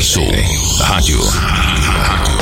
Isso. Rádio. Rádio.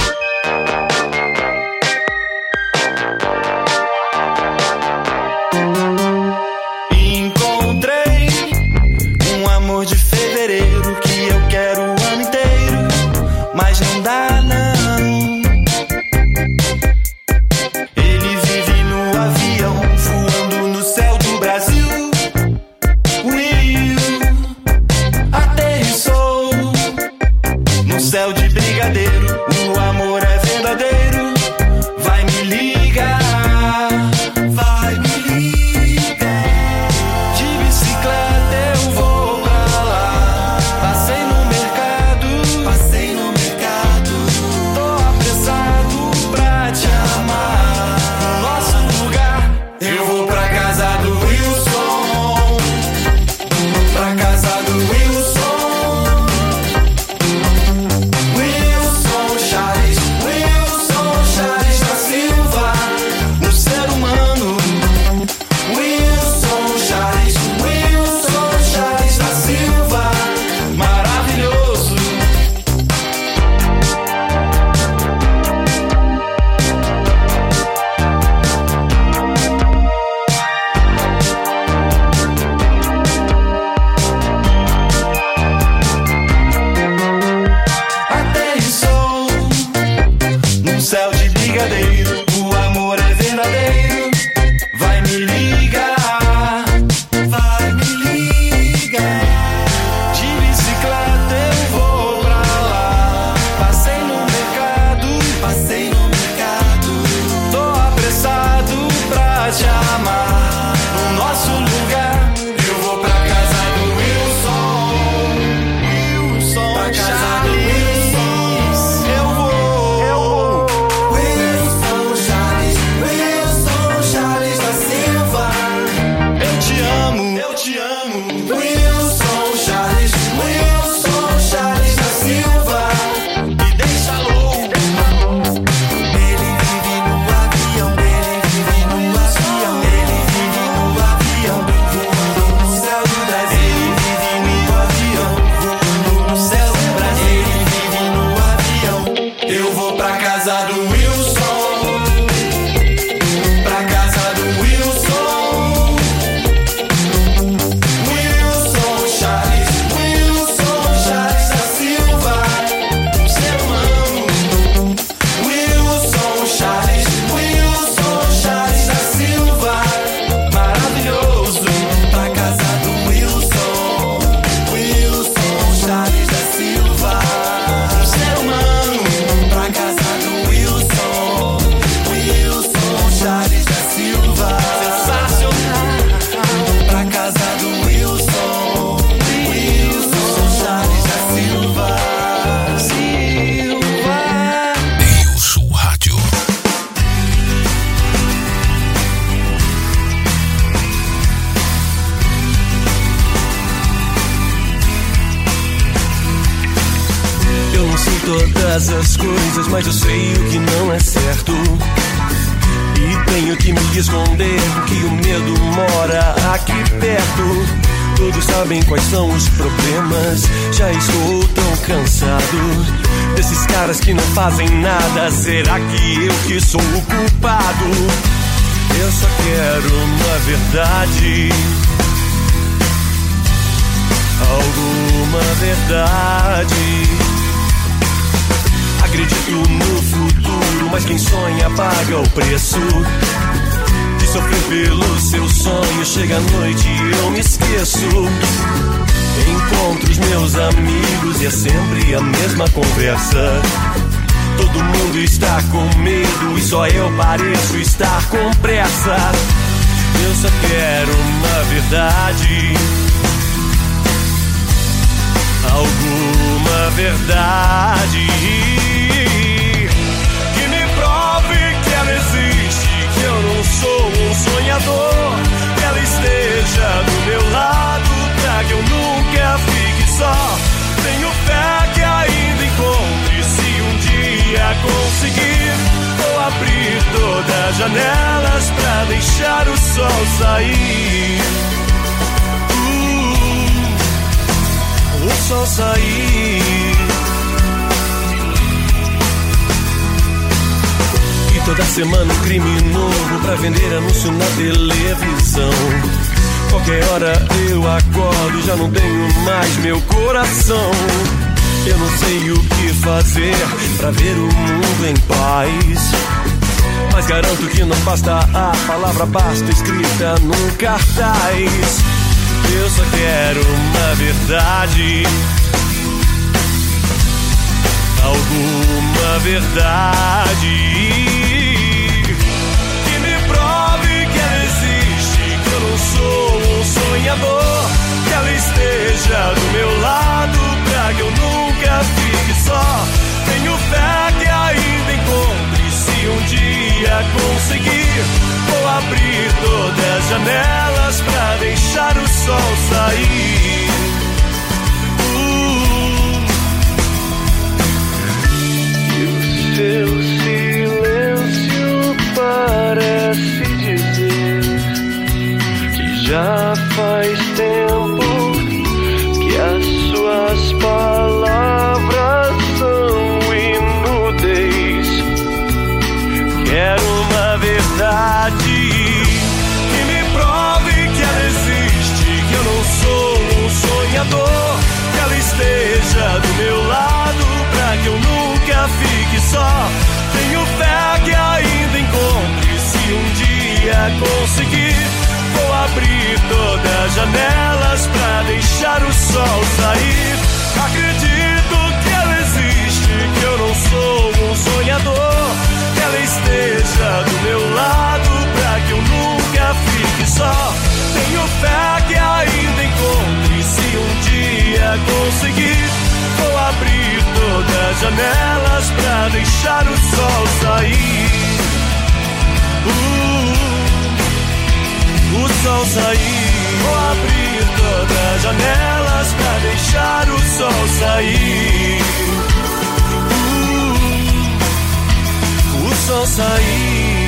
caras que não fazem nada, será que eu que sou o culpado? Eu só quero uma verdade. Alguma verdade. Acredito no futuro, mas quem sonha paga o preço. De sofrer pelo seu sonho, chega a noite e eu me esqueço. Encontro os meus amigos e é sempre a mesma conversa. Todo mundo está com medo e só eu pareço estar com pressa. Eu só quero uma verdade. Alguma verdade. Que me prove que ela existe, que eu não sou um sonhador. Que ela esteja do meu lado pra que eu nunca dia fique só. Tenho fé que ainda encontre. Se um dia conseguir, vou abrir todas as janelas pra deixar o sol sair. Uh, o sol sair. E toda semana um crime novo pra vender anúncio na televisão. Qualquer hora eu acordo já não tenho mais meu coração. Eu não sei o que fazer pra ver o mundo em paz. Mas garanto que não basta a palavra, basta escrita num cartaz. Eu só quero uma verdade. Alguma verdade que me prove que ela existe, que eu não sou sonhador, que ela esteja do meu lado pra que eu nunca fique só. Tenho fé que ainda encontre se um dia conseguir. Vou abrir todas as janelas pra deixar o sol sair. Uh. E o seu silêncio parece já faz tempo que as suas palavras são inúteis. Quero uma verdade que me prove que ela existe, que eu não sou um sonhador, que ela esteja do meu lado pra que eu nunca fique só. Tenho fé que ainda encontre se um dia conseguir. Abrir todas as janelas pra deixar o sol sair. Acredito que ela existe, que eu não sou um sonhador. Que ela esteja do meu lado pra que eu nunca fique só. Tenho fé que ainda encontre se um dia conseguir. Vou abrir todas as janelas pra deixar o sol sair. Uh, o sol sair. Vou abrir todas as janelas pra deixar o sol sair. Uh, o sol sair.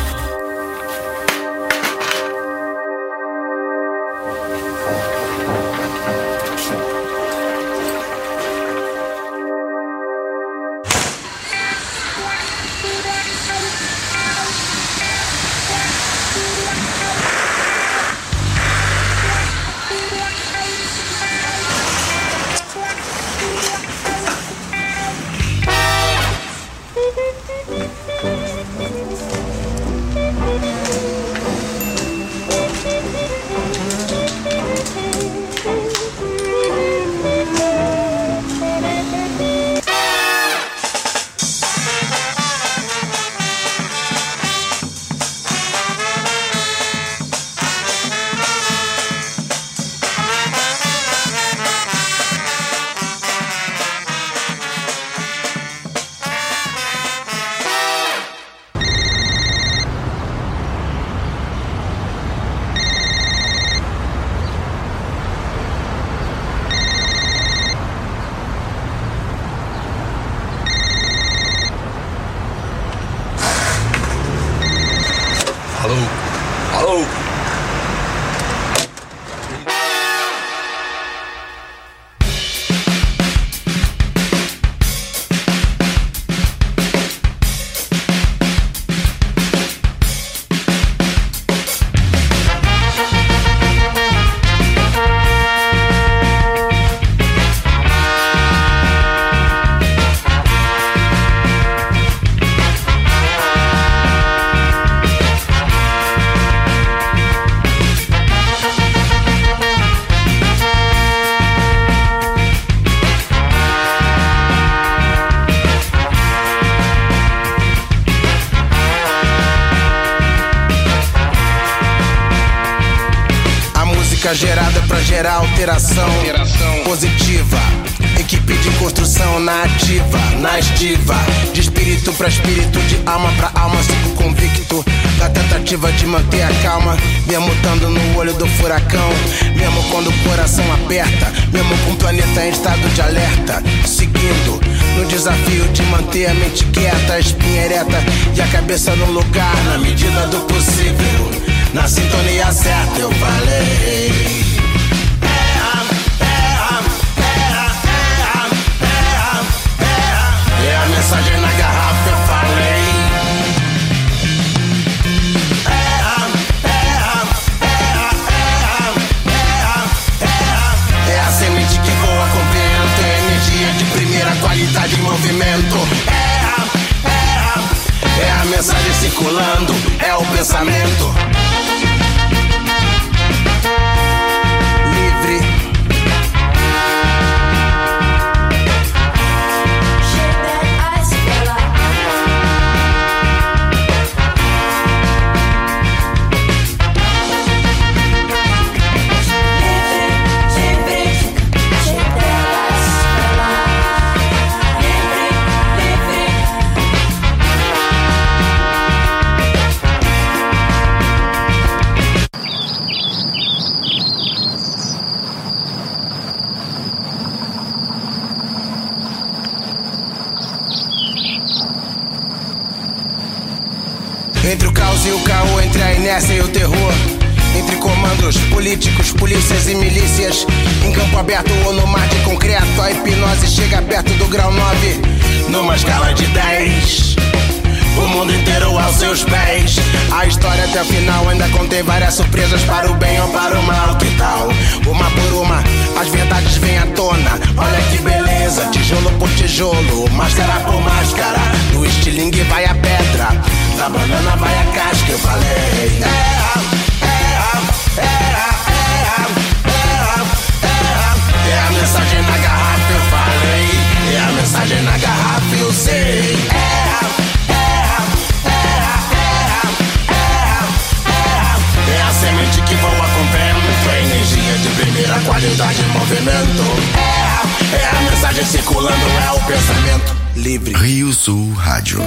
Gerar alteração, positiva. Equipe de construção na ativa, na estiva. De espírito pra espírito, de alma pra alma, sigo convicto. Da tentativa de manter a calma, mesmo estando no olho do furacão. Mesmo quando o coração aperta, mesmo com o planeta em estado de alerta. Seguindo no desafio de manter a mente quieta, a espinha ereta e a cabeça no lugar, na medida do possível. Na sintonia certa eu falei. Qualidade em movimento. Terra, terra, é a mensagem circulando, é o pensamento. Políticos, polícias e milícias. Em campo aberto ou no mar de concreto, a hipnose chega perto do grau 9. Numa escala de 10. O mundo inteiro aos seus pés. A história até o final ainda contém várias surpresas para o bem ou para o mal. Que tal? Uma por uma, as verdades vêm à tona. Olha que beleza, tijolo por tijolo, máscara por máscara. Do estilingue vai a pedra, da banana vai a casca. Eu falei. Terra, mensagem na garrafa, eu falei. É a mensagem na garrafa, eu sei. Terra, semente que voa com É energia de primeira qualidade movimento É, é a mensagem circulando, é o pensamento livre Rio Sul Rádio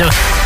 rádio.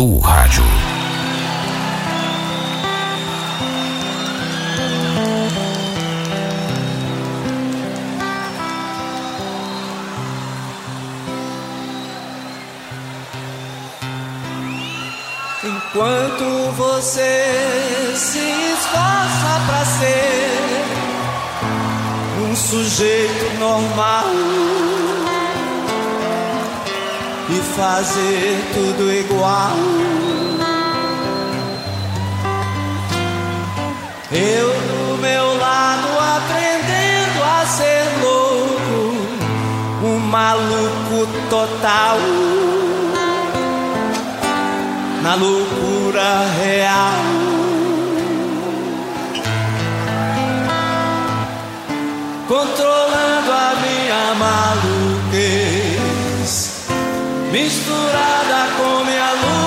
Sul Rádio. Enquanto você se esforça para ser um sujeito normal e fazer tudo igual. Eu do meu lado aprendendo a ser louco, um maluco total. Na loucura real. Controlando a minha maluca misturada com minha luz.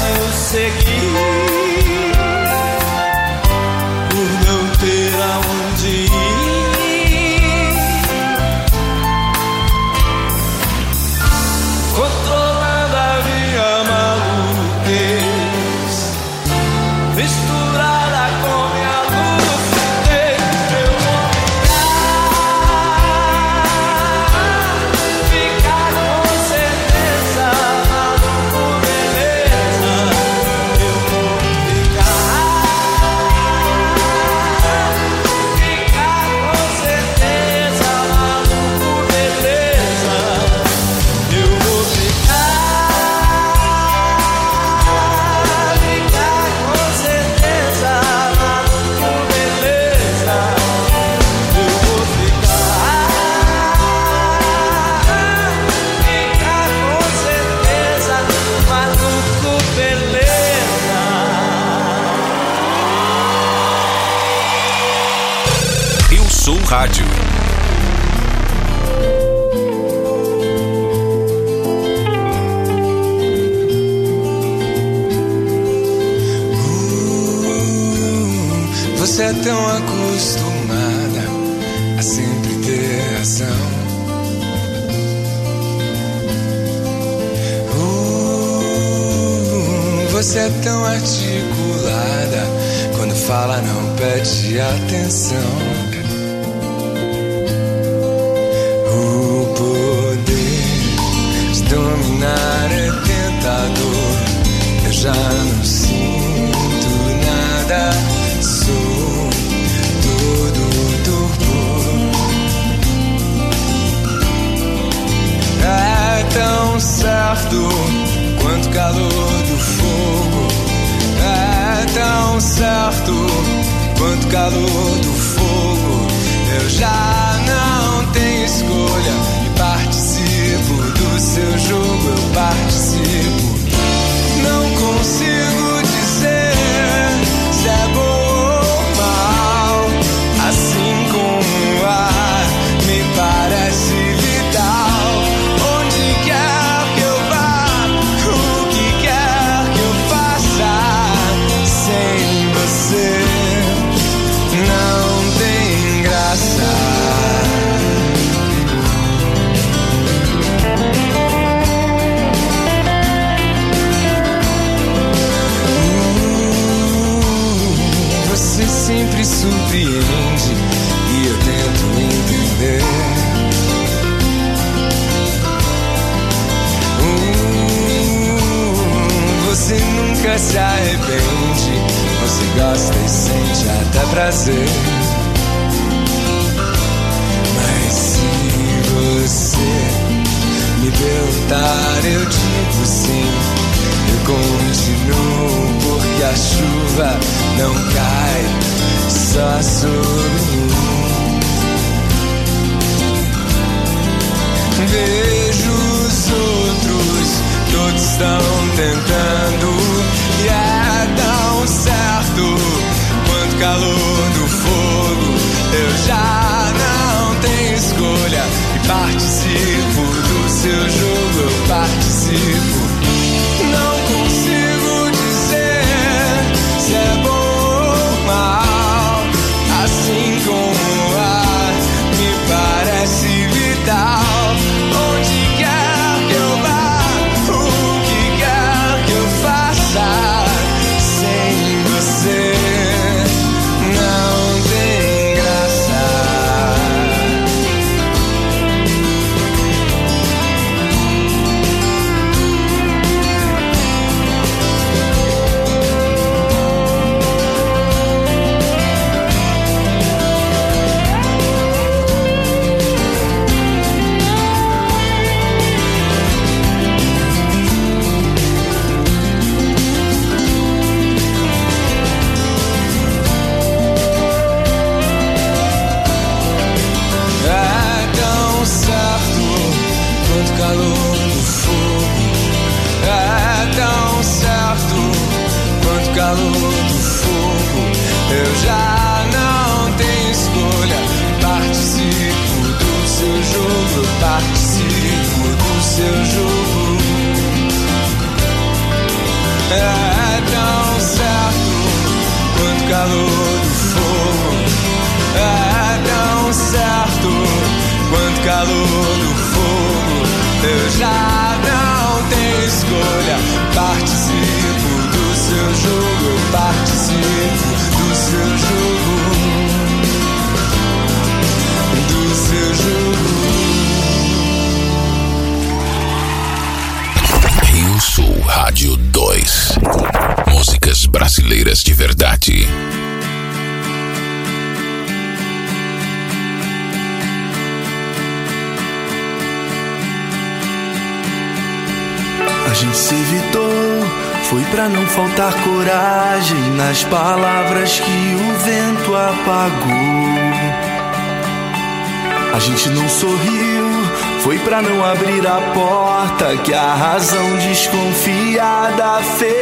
fácil seguir. Razão desconfiada fechou.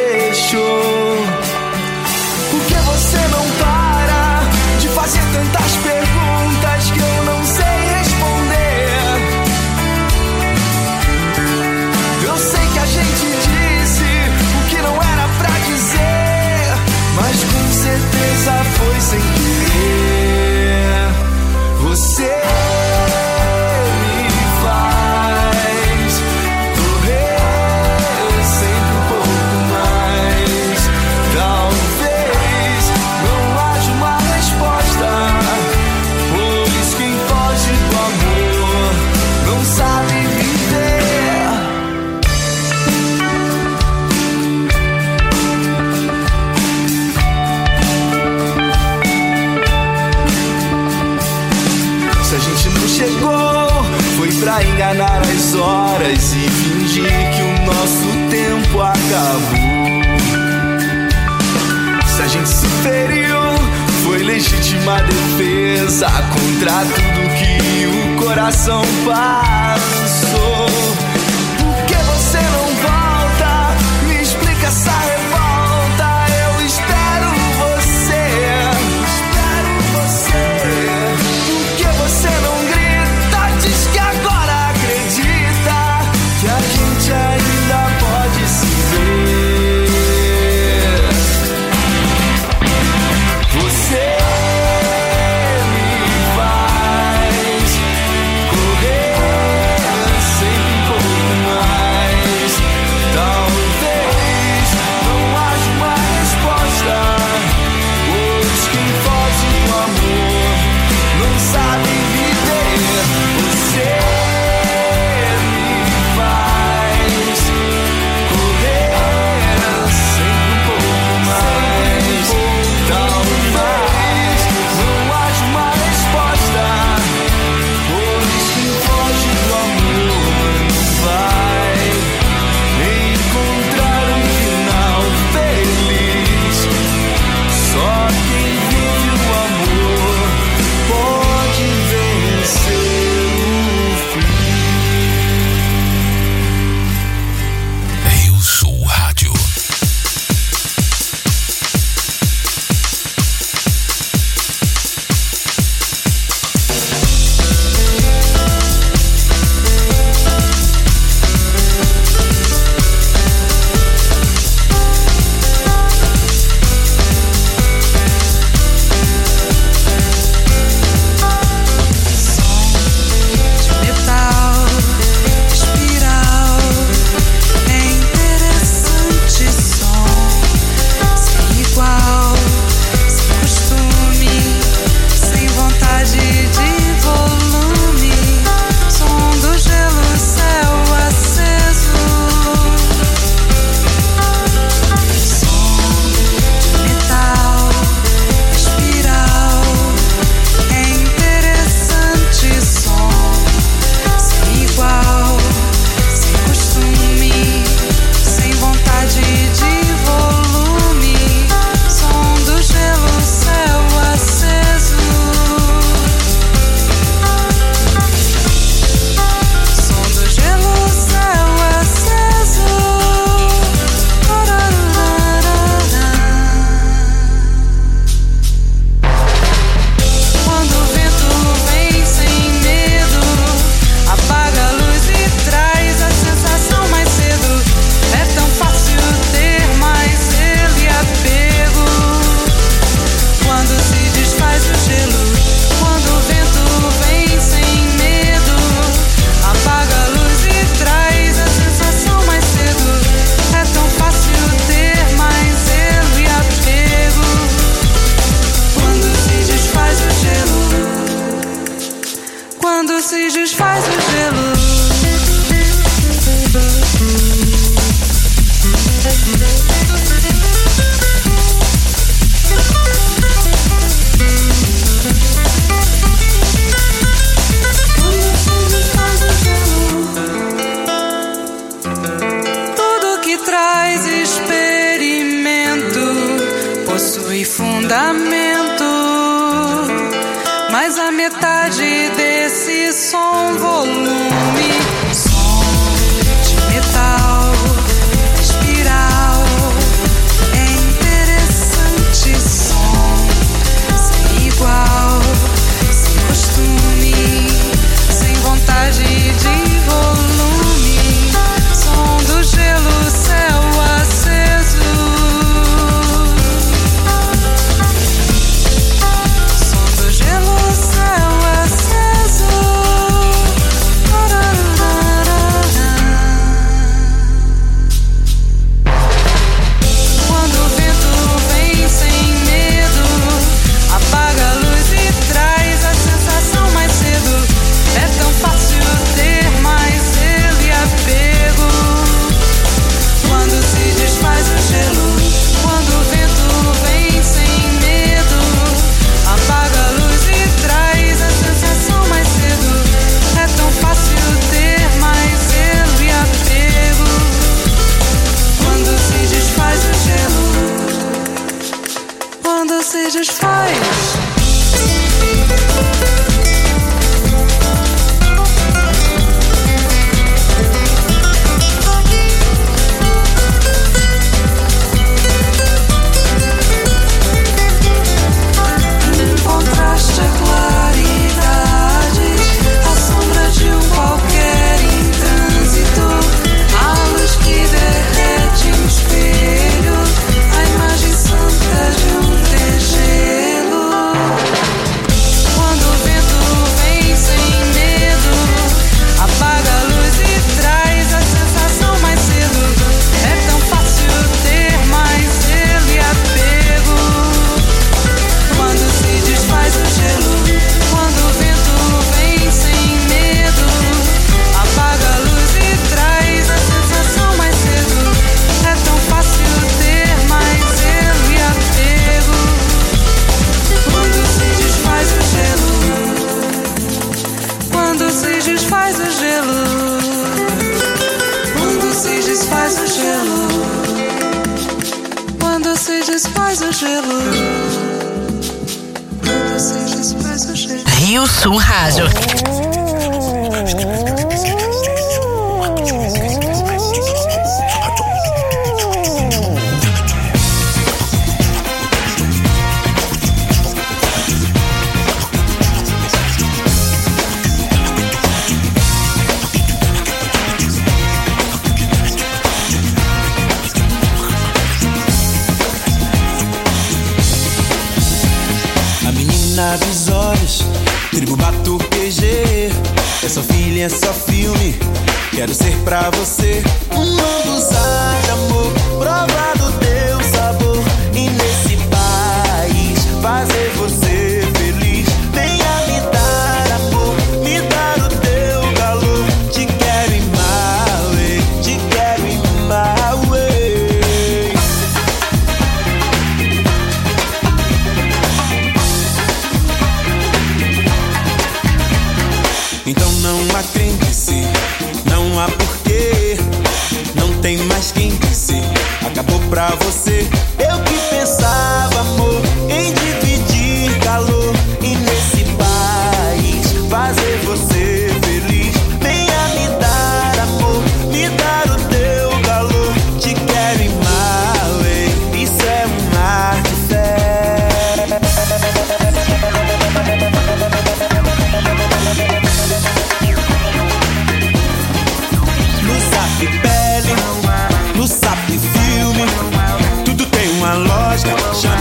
touchdown.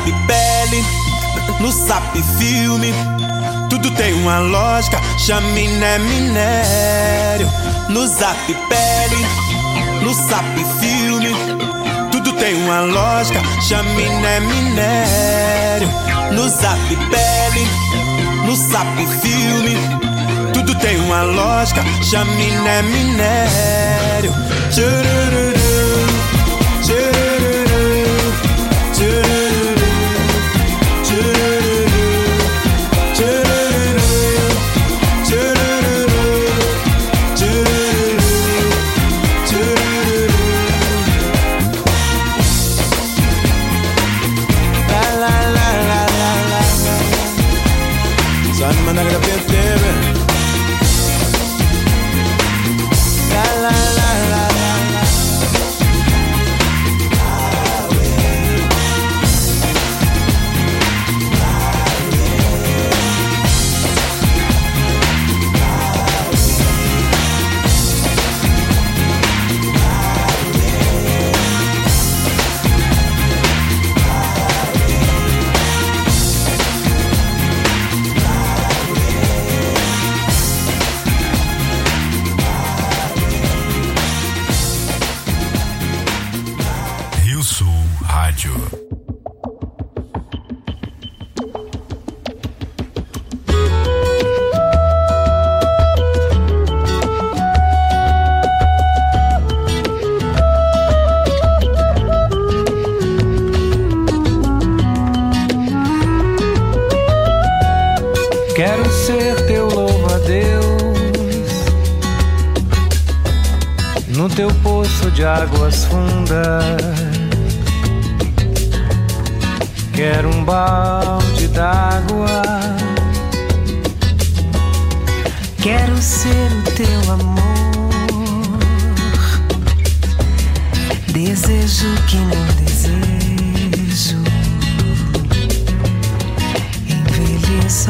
Zap pele, no zap filme. Tudo tem uma lógica, chaminé minério. No zap pele, no zap filme. Tudo tem uma lógica, chaminé minério. No zap pele, no zap filme. Tudo tem uma lógica, chaminé minério. Tchurururu, tchurururu,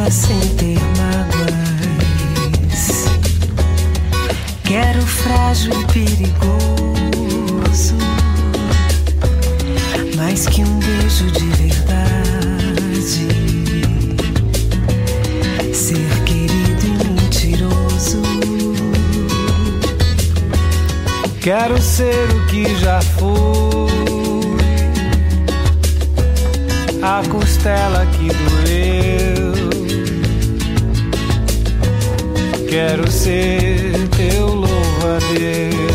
Envelheça sem ter mágoas. Quero frágil e perigoso. Mais que um beijo de verdade. Ser querido e mentiroso. Quero ser o que já fui, a costela que doeu. Quero ser teu louva-a-Deus.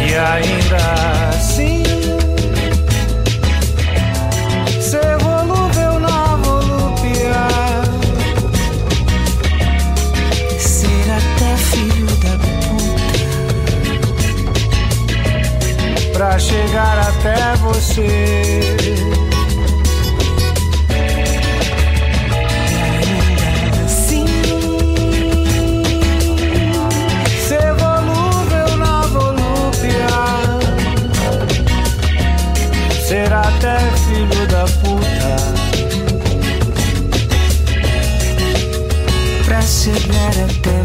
E ainda assim, ser volúvel na volúpia. Ser até filho da pra chegar até você. Até filho da puta. pra chegar até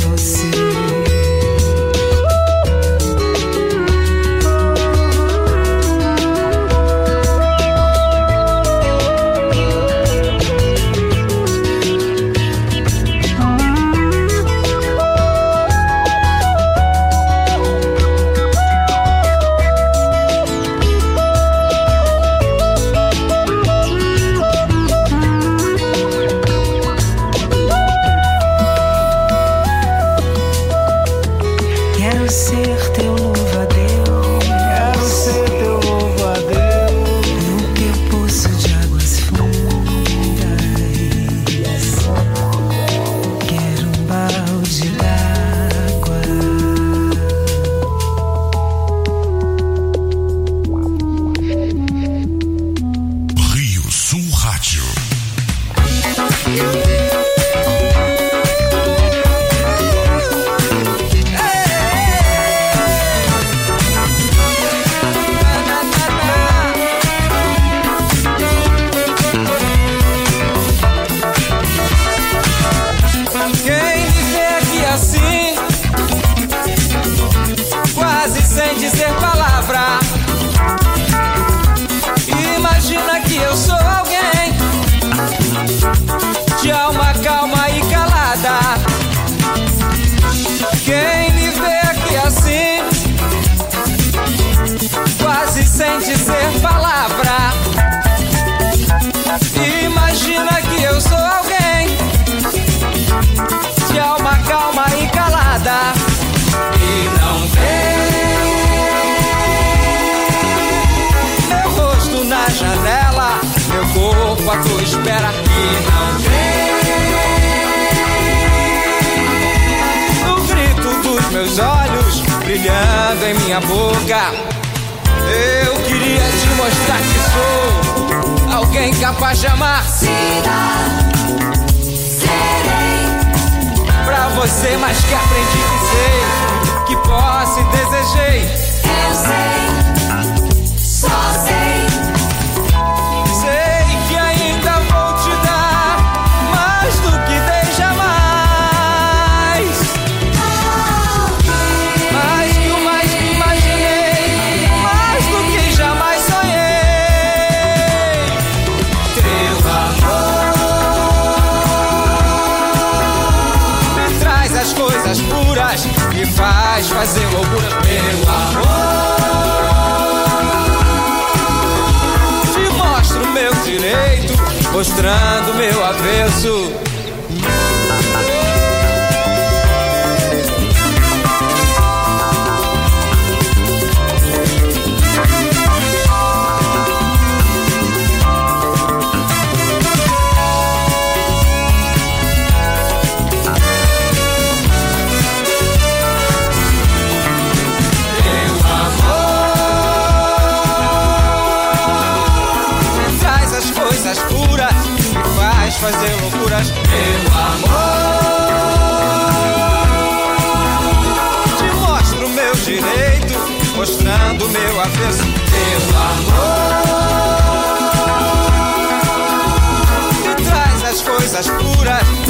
brilhando em minha boca. Eu queria te mostrar que sou alguém capaz de amar. Siga, serei pra você, mas que aprendi que sei, que posso e desejei. Eu sei. fazer loucura pelo amor. Te mostro meu direito, mostrando meu avesso. fazer loucuras. Meu amor, te mostro meu direito, mostrando meu avesso. Meu amor, me traz as coisas puras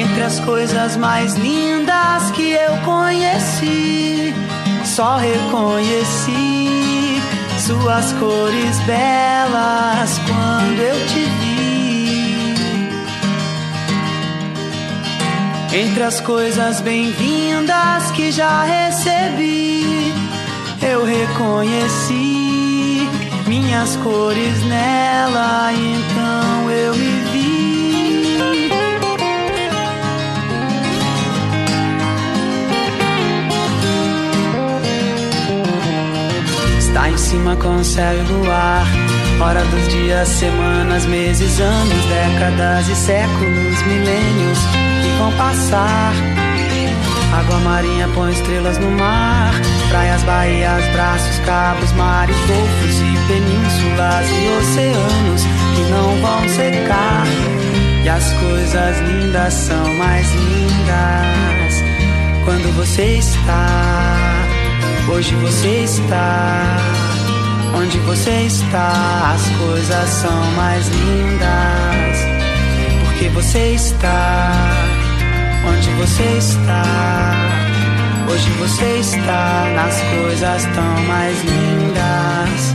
Entre as coisas mais lindas que eu conheci, só reconheci suas cores belas quando eu te vi. Entre as coisas bem-vindas que já recebi, eu reconheci minhas cores nela, então eu me Está em cima com o céu e luar. Hora dos dias, semanas, meses, anos, décadas e séculos, milênios que vão passar. Água marinha põe estrelas no mar. Praias, baías, braços, cabos, mares, golfos e penínsulas e oceanos que não vão secar. E as coisas lindas são mais lindas quando você está. Hoje você está. Onde você está, as coisas são mais lindas. Porque você está. Onde você está. Hoje você está nas coisas tão mais lindas.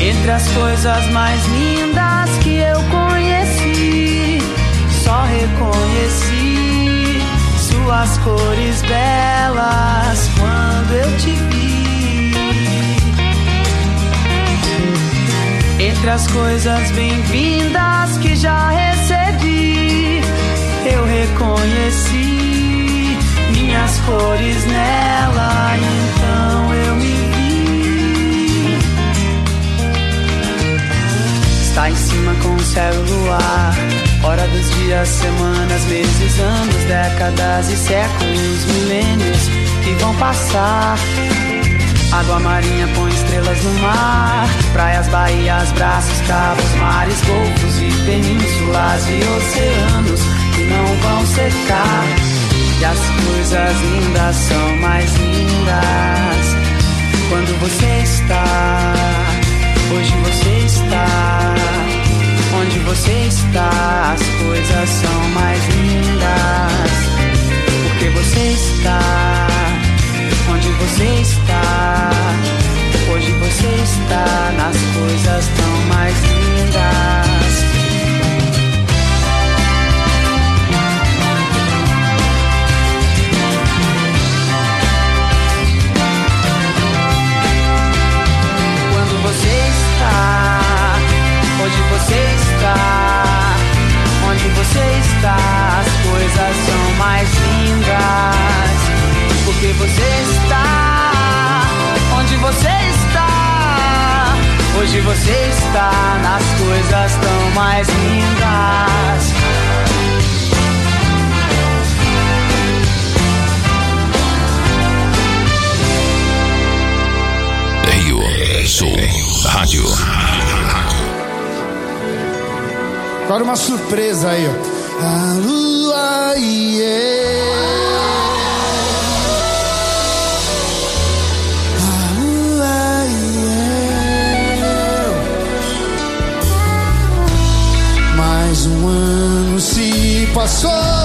Entre as coisas mais lindas que eu conheci, só reconheci as cores belas quando eu te vi. Entre as coisas bem-vindas que já recebi, eu reconheci minhas cores nela, então eu me vi. Está em cima com o céu e luar hora dos dias, semanas, meses, anos, décadas e séculos, milênios que vão passar. Água marinha põe estrelas no mar. Praias, baías, braços, cabos, mares, golfos e penínsulas e oceanos que não vão secar. E as coisas lindas são mais lindas quando você está. Hoje você está. Onde você está, as coisas são mais lindas. Porque você está onde você está. Hoje você está nas coisas tão mais lindas. Mais lindas porque você está onde você está. Hoje você está nas coisas tão mais lindas. Rio Sul Rádio. Agora uma surpresa aí, ó. E e um passou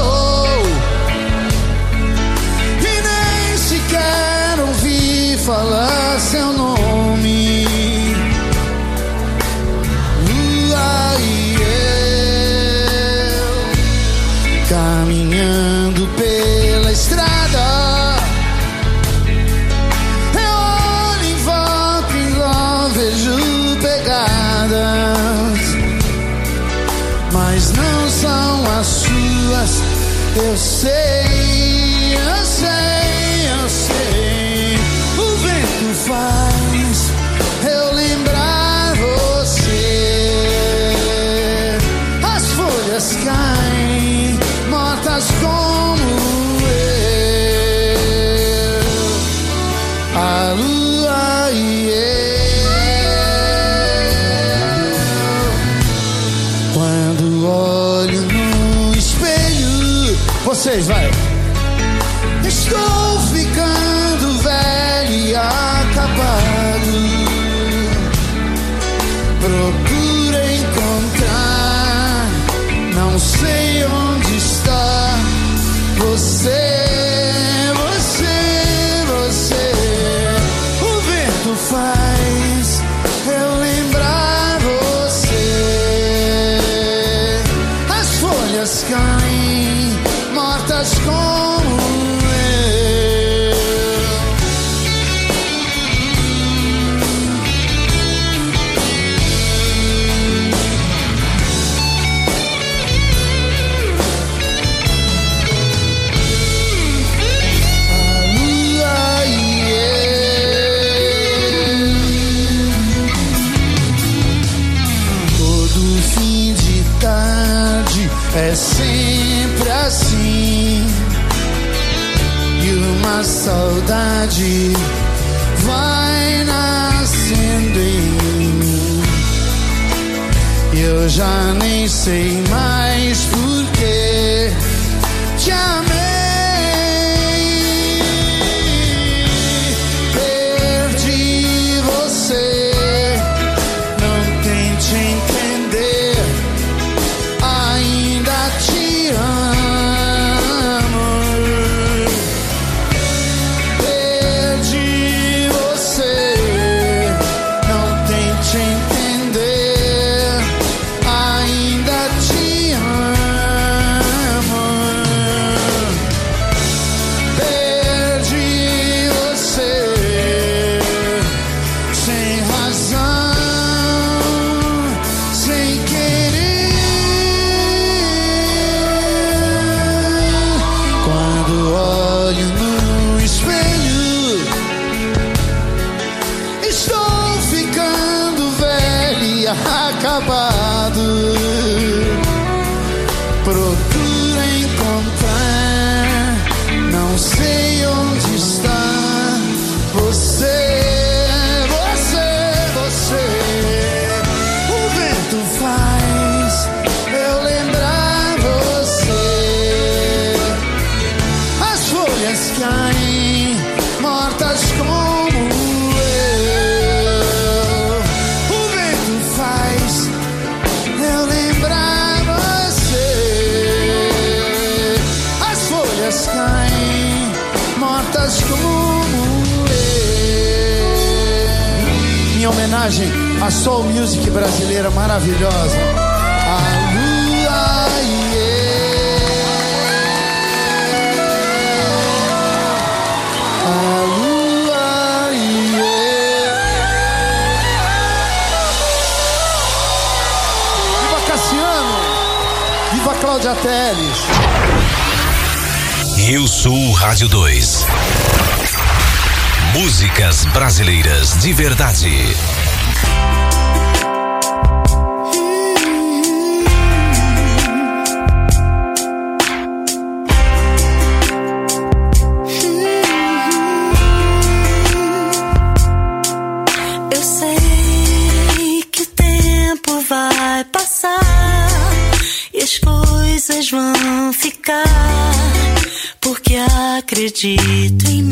saudade vai nascendo em mim. Eu já nem sei homenagem à soul music brasileira maravilhosa. A lua yeah. A lua yeah. Viva Cassiano. Viva Cláudia Teles. Rio Sul Rádio 2. Músicas brasileiras de verdade. acredito em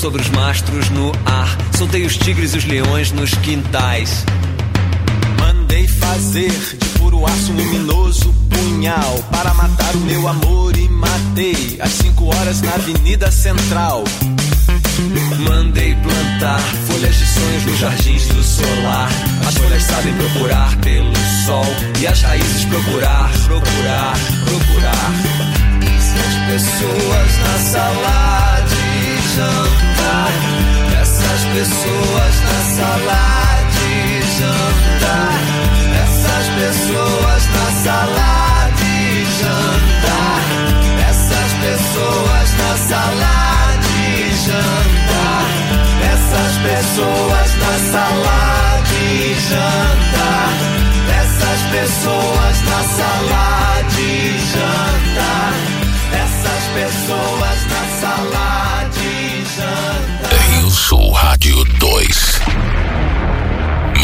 sobre os mastros no ar. Soltei os tigres e os leões nos quintais.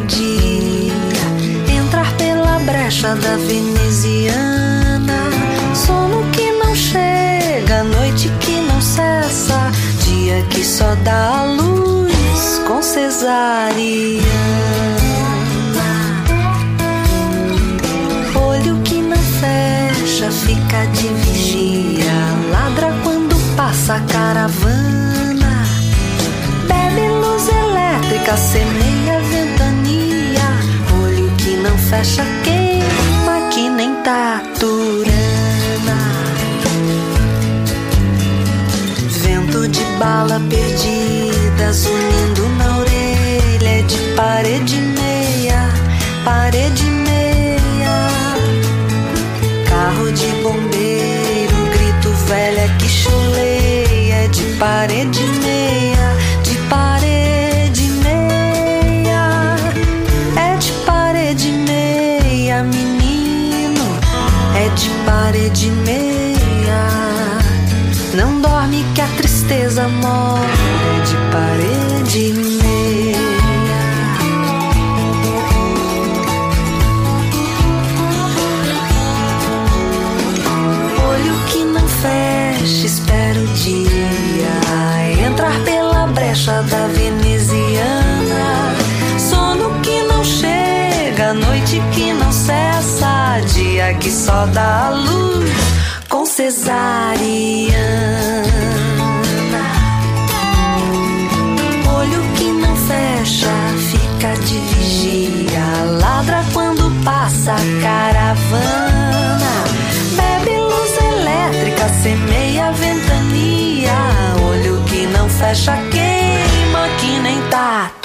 dia, entrar pela brecha da veneziana. Sono que não chega, noite que não cessa, dia que só dá a luz com cesariana. Olho que não fecha, fica de vigia, ladra quando passa a caravana. Bebe luz elétrica, semeia fecha, queima que nem taturana. Vento de bala perdidas, unindo na orelha de parede meia, parede meia. Carro de bombeiro, grito velha que chuleia de parede só a luz com cesariana. Olho que não fecha, fica de vigia, ladra quando passa a caravana. Bebe luz elétrica, semeia ventania. Olho que não fecha, queima que nem taturana.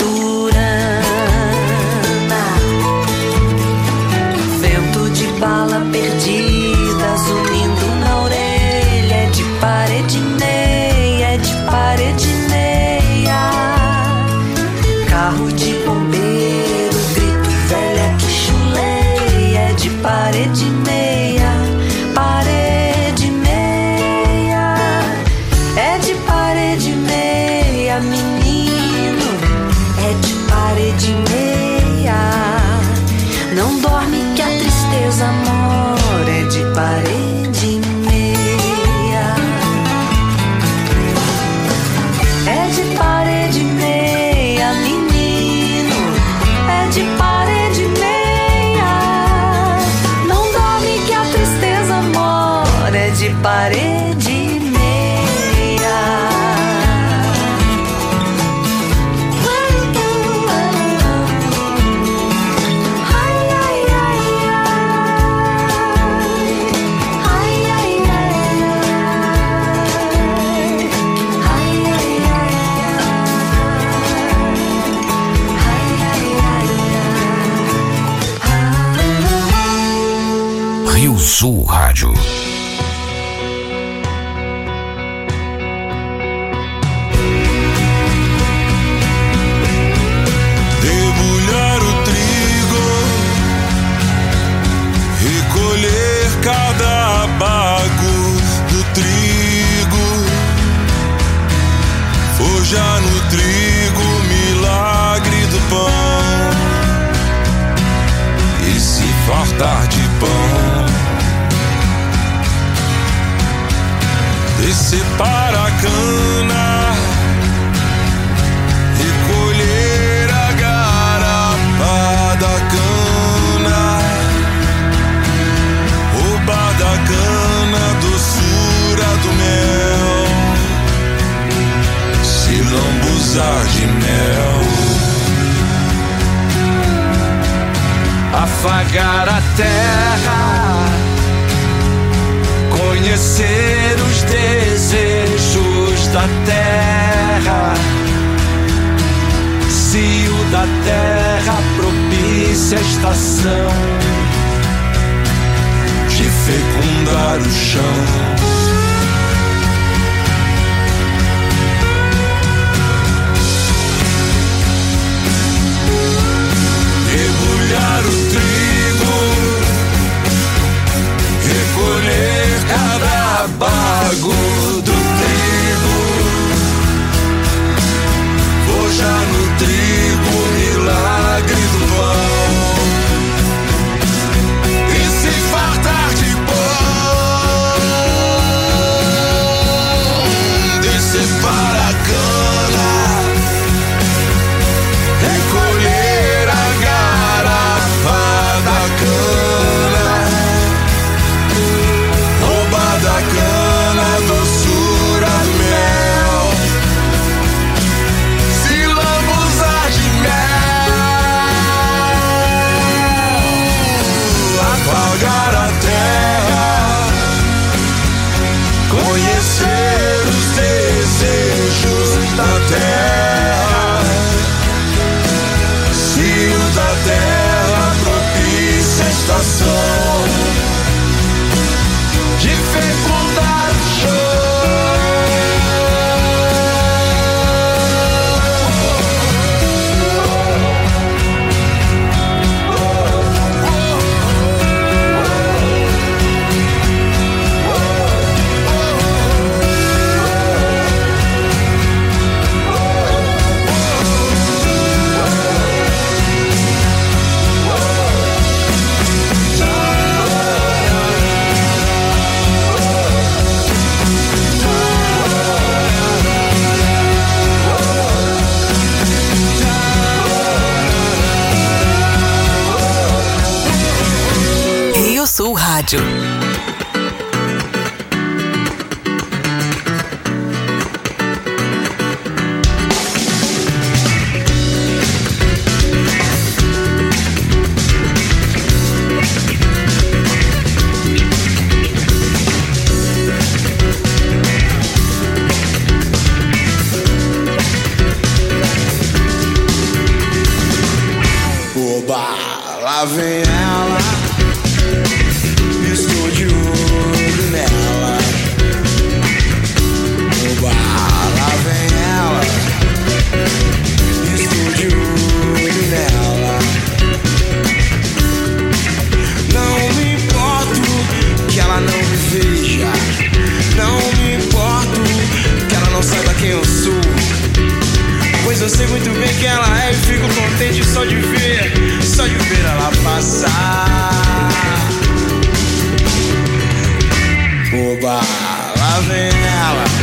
Fartar de pão. Descer para a cana, recolher a garapa da cana, roubar da cana doçura do mel, se lambuzar de mel. Afagar a terra, conhecer os desejos da terra. Se o da terra propicia a estação de fecundar o chão. Debulhar o trigo, recolher cada bago do trigo, forjar no trigo milagre Te... Oba, lá vem ela. eu sei muito bem quem ela é e fico contente só de ver, só de ver ela passar. Oba, lá vem ela.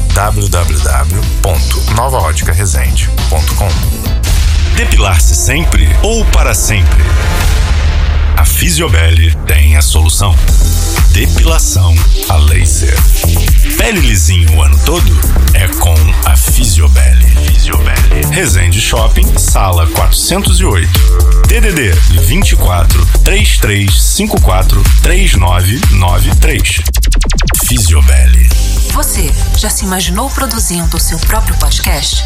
www.novaóticaresende.com Depilar-se sempre ou para sempre? A Fisiobel tem a solução. Depilação a laser. Pele lisinho o ano todo? É com a Fisiobel. Fisiobel. Resende Shopping, sala 408. DDD 24 3354 3993. Fisiobel. Você já se imaginou produzindo o seu próprio podcast?